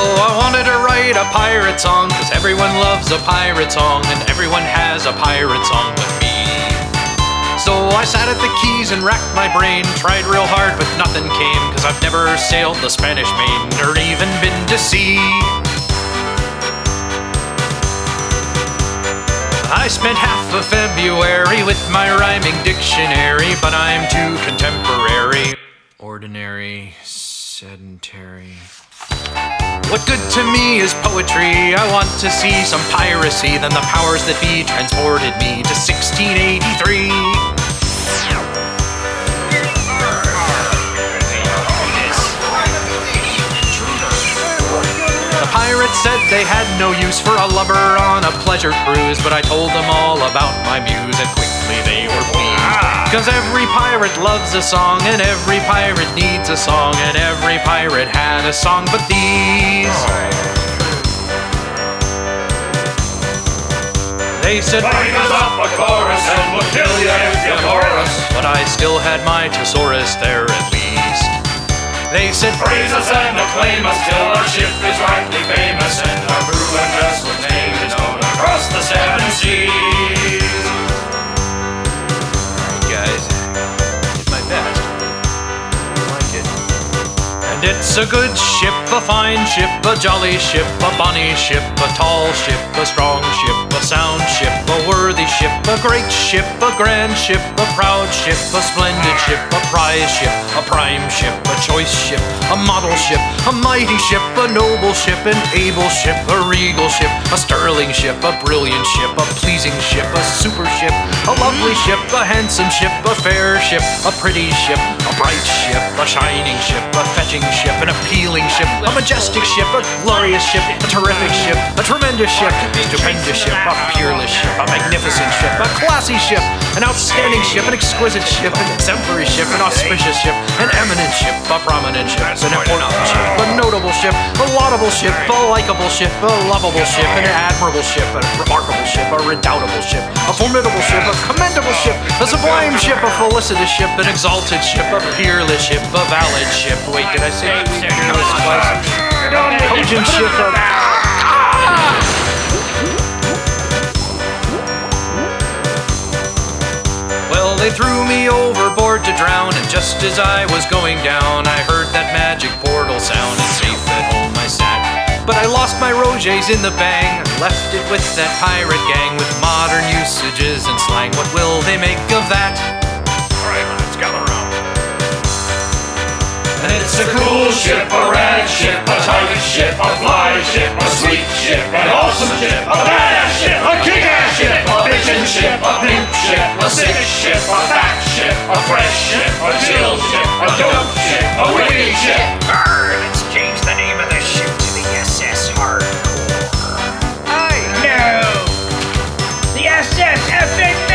Oh, write a pirate song, cause everyone loves a pirate song, and everyone has a pirate song but me. So I sat at the keys and racked my brain, tried real hard, but nothing came, cause I've never sailed the Spanish Main or even been to sea. I spent half of February with my rhyming dictionary, but I'm too contemporary. Ordinary, sedentary. What good to me is poetry? I want to see some piracy. Then the powers that be transported me to 1683. The pirates said they had no use for a lover on a pleasure cruise, but I told them all about my muse, and quickly they were pleased. Cause every pirate loves a song, and every pirate needs a song, and every pirate had a song but these. They said, Bring us up a chorus and we'll kill you if you us. but I still had my thesaurus there at least. They said, Praise us and acclaim us till our ship is rightly famous and our crew and vessel's name is known across the seven seas. And it's a good ship, a fine ship, a jolly ship, a bonny ship, a tall ship, a strong ship, a sound ship, a worthy ship, a great ship, a grand ship, a proud ship, a splendid ship, prize ship, a prime ship, a choice ship, a model ship, a mighty ship, a noble ship, an able ship, a regal ship, a sterling ship, a brilliant ship, a pleasing ship, a super ship, a lovely ship, a handsome ship, a fair ship, a pretty ship, a bright ship, a shining ship, a fetching ship, an appealing ship, a majestic ship, a glorious ship, a terrific ship, a tremendous ship, a stupendous ship, a peerless ship, a magnificent ship, a classy ship, an outstanding ship, an exquisite ship, an exemplary ship, an auspicious ship, an eminent ship, a prominent ship, an important ship, a notable ship, a laudable ship, a likable ship, a lovable ship, an admirable ship, a remarkable ship, a redoubtable ship, a formidable ship, a commendable ship, a sublime ship, a felicitous ship, an exalted ship, a peerless ship, a valid ship. Wait, did I say peerless twice? Cogent ship, a they threw me overboard to drown, and just as I was going down, I heard that magic portal sound, and safe at home I sat. But I lost my Roget's in the bang, left it with that pirate gang with modern usages and slang. What will they make of that? Alright, let's gather around. And it's a cool ship, a rad ship, a tight ship, a fly a fat ship, a fresh ship, a chill ship, a dope ship, a witty ship. Arr, let's change the name of the ship to the SS Hardcore. I know. The SS epic.